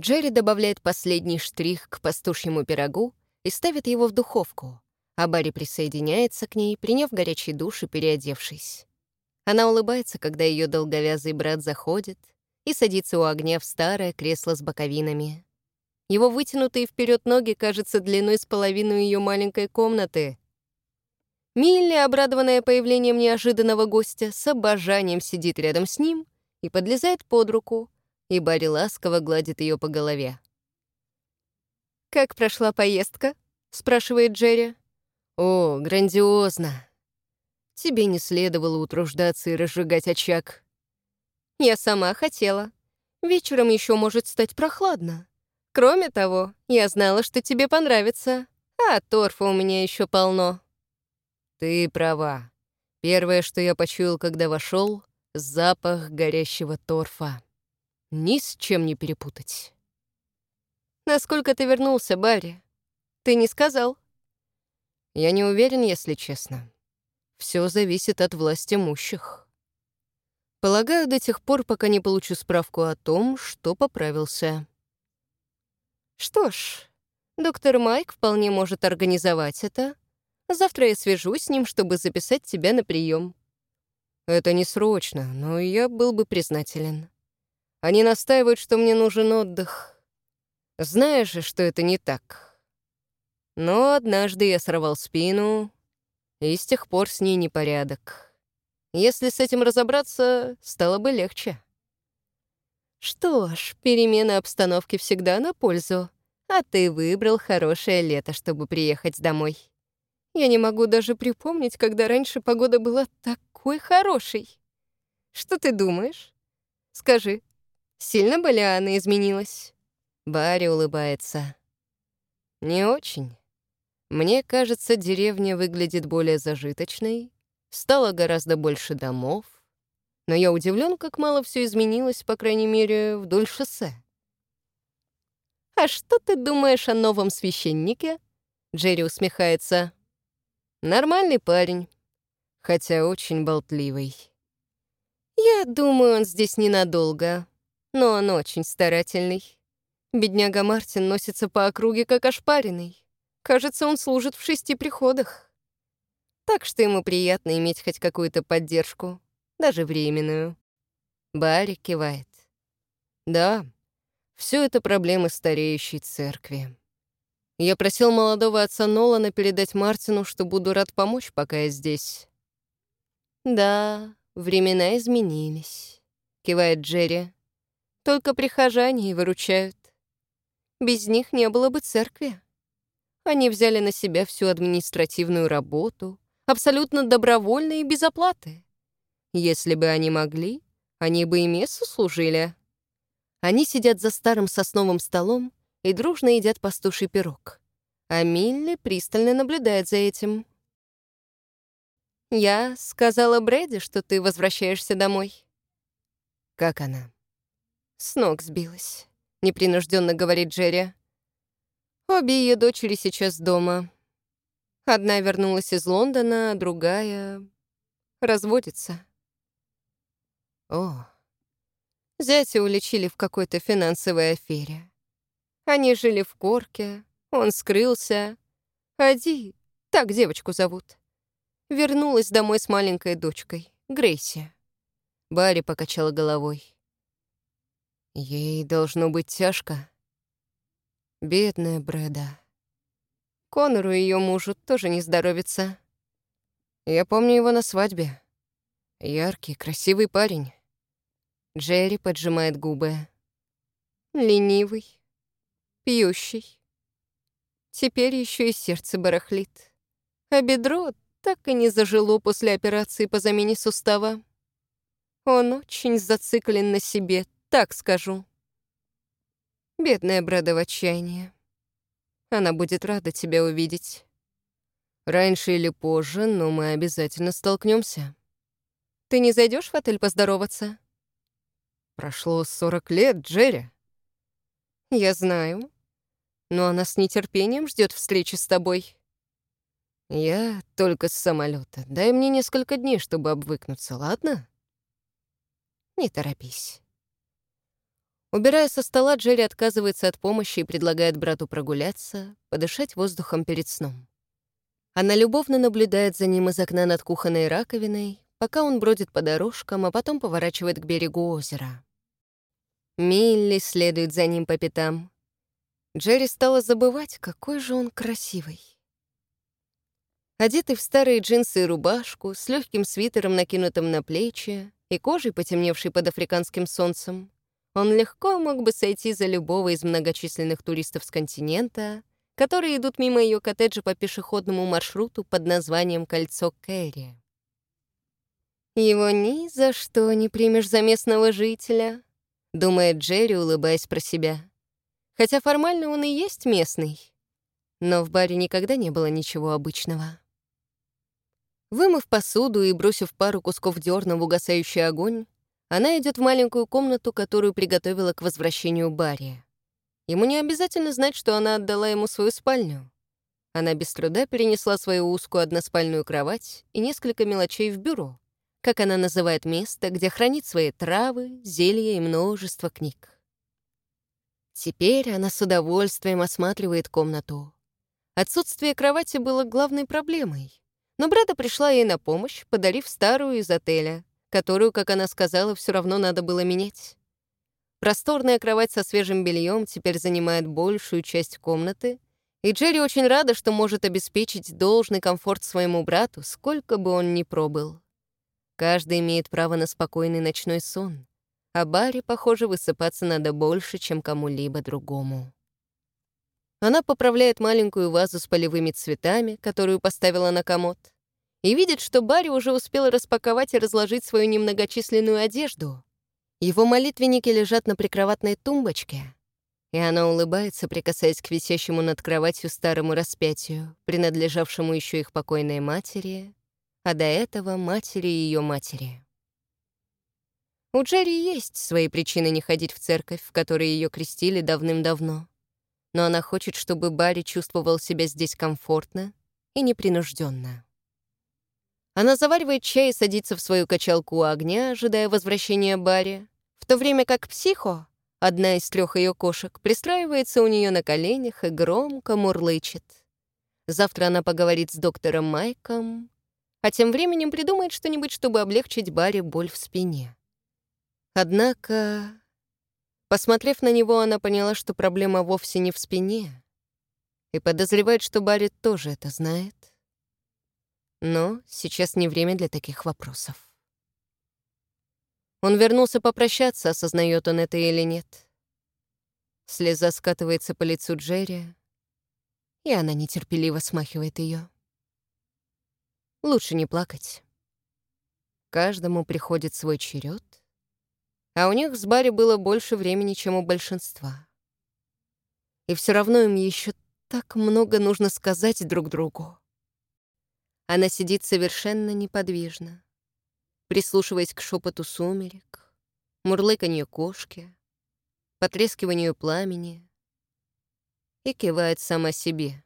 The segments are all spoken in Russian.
Джерри добавляет последний штрих к пастушьему пирогу и ставит его в духовку, а Барри присоединяется к ней, приняв горячий душ и переодевшись. Она улыбается, когда ее долговязый брат заходит и садится у огня в старое кресло с боковинами. Его вытянутые вперед ноги кажутся длиной с половину ее маленькой комнаты. Милли, обрадованная появлением неожиданного гостя, с обожанием сидит рядом с ним и подлезает под руку, и Барри ласково гладит ее по голове. «Как прошла поездка?» — спрашивает Джерри. «О, грандиозно! Тебе не следовало утруждаться и разжигать очаг». «Я сама хотела. Вечером еще может стать прохладно. Кроме того, я знала, что тебе понравится, а торфа у меня еще полно». «Ты права. Первое, что я почуял, когда вошел, запах горящего торфа. Ни с чем не перепутать». «Насколько ты вернулся, Барри? Ты не сказал?» «Я не уверен, если честно. Все зависит от власти имущих. Полагаю, до тех пор, пока не получу справку о том, что поправился». Что ж, доктор Майк вполне может организовать это. Завтра я свяжусь с ним, чтобы записать тебя на прием. Это не срочно, но я был бы признателен. Они настаивают, что мне нужен отдых. Знаешь же, что это не так. Но однажды я сорвал спину, и с тех пор с ней непорядок. Если с этим разобраться, стало бы легче. Что ж, перемена обстановки всегда на пользу. А ты выбрал хорошее лето, чтобы приехать домой. Я не могу даже припомнить, когда раньше погода была такой хорошей. Что ты думаешь? Скажи, сильно бы Лиана изменилась? Барри улыбается. Не очень. Мне кажется, деревня выглядит более зажиточной, стало гораздо больше домов, но я удивлен, как мало все изменилось, по крайней мере, вдоль шоссе. «А что ты думаешь о новом священнике?» Джерри усмехается. «Нормальный парень, хотя очень болтливый». «Я думаю, он здесь ненадолго, но он очень старательный. Бедняга Мартин носится по округе, как ошпаренный. Кажется, он служит в шести приходах. Так что ему приятно иметь хоть какую-то поддержку даже временную. Барри кивает. Да, все это проблемы стареющей церкви. Я просил молодого отца Нолана передать Мартину, что буду рад помочь, пока я здесь. Да, времена изменились, кивает Джерри. Только прихожане и выручают. Без них не было бы церкви. Они взяли на себя всю административную работу, абсолютно добровольно и без оплаты. Если бы они могли, они бы и мессу служили. Они сидят за старым сосновым столом и дружно едят пастуший пирог. А Милли пристально наблюдает за этим. «Я сказала Брэди, что ты возвращаешься домой». «Как она?» С ног сбилась, — непринужденно говорит Джерри. Обе ее дочери сейчас дома. Одна вернулась из Лондона, другая разводится. О. Зятя уличили в какой-то финансовой афере. Они жили в Корке, он скрылся. Ади, так девочку зовут, вернулась домой с маленькой дочкой, Грейси. Барри покачала головой. Ей должно быть тяжко. Бедная Брэда. Конору и ее мужу тоже не здоровится. Я помню его на свадьбе. Яркий, красивый парень. Джерри поджимает губы. Ленивый, пьющий. Теперь еще и сердце барахлит. А бедро так и не зажило после операции по замене сустава. Он очень зациклен на себе, так скажу. Бедная Брэда в отчаянии. Она будет рада тебя увидеть. Раньше или позже, но мы обязательно столкнемся. Ты не зайдешь в отель поздороваться? Прошло 40 лет, Джерри. Я знаю. Но она с нетерпением ждет встречи с тобой. Я только с самолета. Дай мне несколько дней, чтобы обвыкнуться, ладно? Не торопись. Убирая со стола, Джерри отказывается от помощи и предлагает брату прогуляться, подышать воздухом перед сном. Она любовно наблюдает за ним из окна над кухонной раковиной, пока он бродит по дорожкам, а потом поворачивает к берегу озера. Милли следует за ним по пятам. Джерри стала забывать, какой же он красивый. Одетый в старые джинсы и рубашку, с легким свитером, накинутым на плечи, и кожей, потемневшей под африканским солнцем, он легко мог бы сойти за любого из многочисленных туристов с континента, которые идут мимо ее коттеджа по пешеходному маршруту под названием «Кольцо Кэрри». «Его ни за что не примешь за местного жителя», — думает Джерри, улыбаясь про себя. Хотя формально он и есть местный. Но в баре никогда не было ничего обычного. Вымыв посуду и бросив пару кусков дерна в угасающий огонь, она идет в маленькую комнату, которую приготовила к возвращению Барри. Ему не обязательно знать, что она отдала ему свою спальню. Она без труда перенесла свою узкую односпальную кровать и несколько мелочей в бюро, как она называет место, где хранит свои травы, зелья и множество книг. Теперь она с удовольствием осматривает комнату. Отсутствие кровати было главной проблемой. Но Брэда пришла ей на помощь, подарив старую из отеля, которую, как она сказала, все равно надо было менять. Просторная кровать со свежим бельем теперь занимает большую часть комнаты, и Джерри очень рада, что может обеспечить должный комфорт своему брату, сколько бы он ни пробыл. Каждый имеет право на спокойный ночной сон, а Барри, похоже, высыпаться надо больше, чем кому-либо другому. Она поправляет маленькую вазу с полевыми цветами, которую поставила на комод, и видит, что Барри уже успел распаковать и разложить свою немногочисленную одежду. Его молитвенники лежат на прикроватной тумбочке, и она улыбается, прикасаясь к висящему над кроватью старому распятию, принадлежавшему еще их покойной матери, а до этого матери ее матери. У Джерри есть свои причины не ходить в церковь, в которой ее крестили давным-давно. Но она хочет, чтобы Барри чувствовал себя здесь комфортно и непринужденно. Она заваривает чай и садится в свою качалку у огня, ожидая возвращения Барри, в то время как Психо, одна из трех ее кошек, пристраивается у нее на коленях и громко мурлычет. Завтра она поговорит с доктором Майком, а тем временем придумает что-нибудь, чтобы облегчить Барри боль в спине. Однако, посмотрев на него, она поняла, что проблема вовсе не в спине, и подозревает, что Барри тоже это знает. Но сейчас не время для таких вопросов. Он вернулся попрощаться, осознает он это или нет. Слеза скатывается по лицу Джерри, и она нетерпеливо смахивает ее. Лучше не плакать. Каждому приходит свой черед, а у них с Барри было больше времени, чем у большинства. И все равно им еще так много нужно сказать друг другу. Она сидит совершенно неподвижно, прислушиваясь к шепоту сумерек, мурлыканью кошки, потрескиванию пламени и кивает сама себе.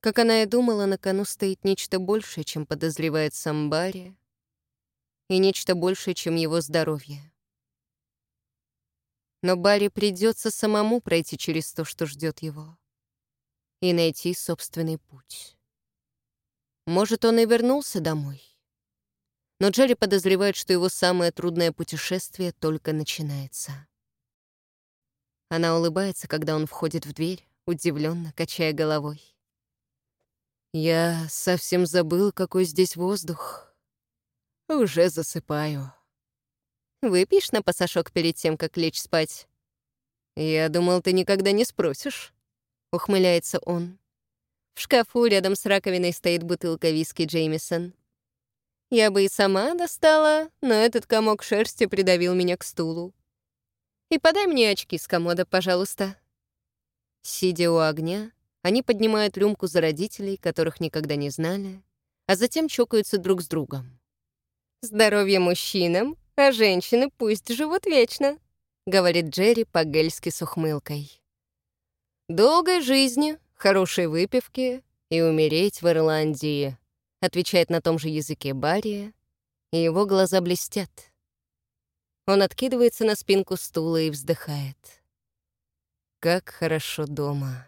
Как она и думала, на кону стоит нечто большее, чем подозревает сам Барри, и нечто большее, чем его здоровье. Но Барри придется самому пройти через то, что ждет его, и найти собственный путь. Может, он и вернулся домой. Но Джерри подозревает, что его самое трудное путешествие только начинается. Она улыбается, когда он входит в дверь, удивленно качая головой. Я совсем забыл, какой здесь воздух. Уже засыпаю. Выпьешь на пасашок перед тем, как лечь спать? Я думал, ты никогда не спросишь. Ухмыляется он. В шкафу рядом с раковиной стоит бутылка виски Джеймисон. Я бы и сама достала, но этот комок шерсти придавил меня к стулу. И подай мне очки с комода, пожалуйста. Сидя у огня, они поднимают рюмку за родителей, которых никогда не знали, а затем чокаются друг с другом. «Здоровье мужчинам, а женщины пусть живут вечно», — говорит Джерри по-гельски с ухмылкой. «Долгой жизни, хорошей выпивки и умереть в Ирландии», — отвечает на том же языке Барри, и его глаза блестят. Он откидывается на спинку стула и вздыхает. Как хорошо дома.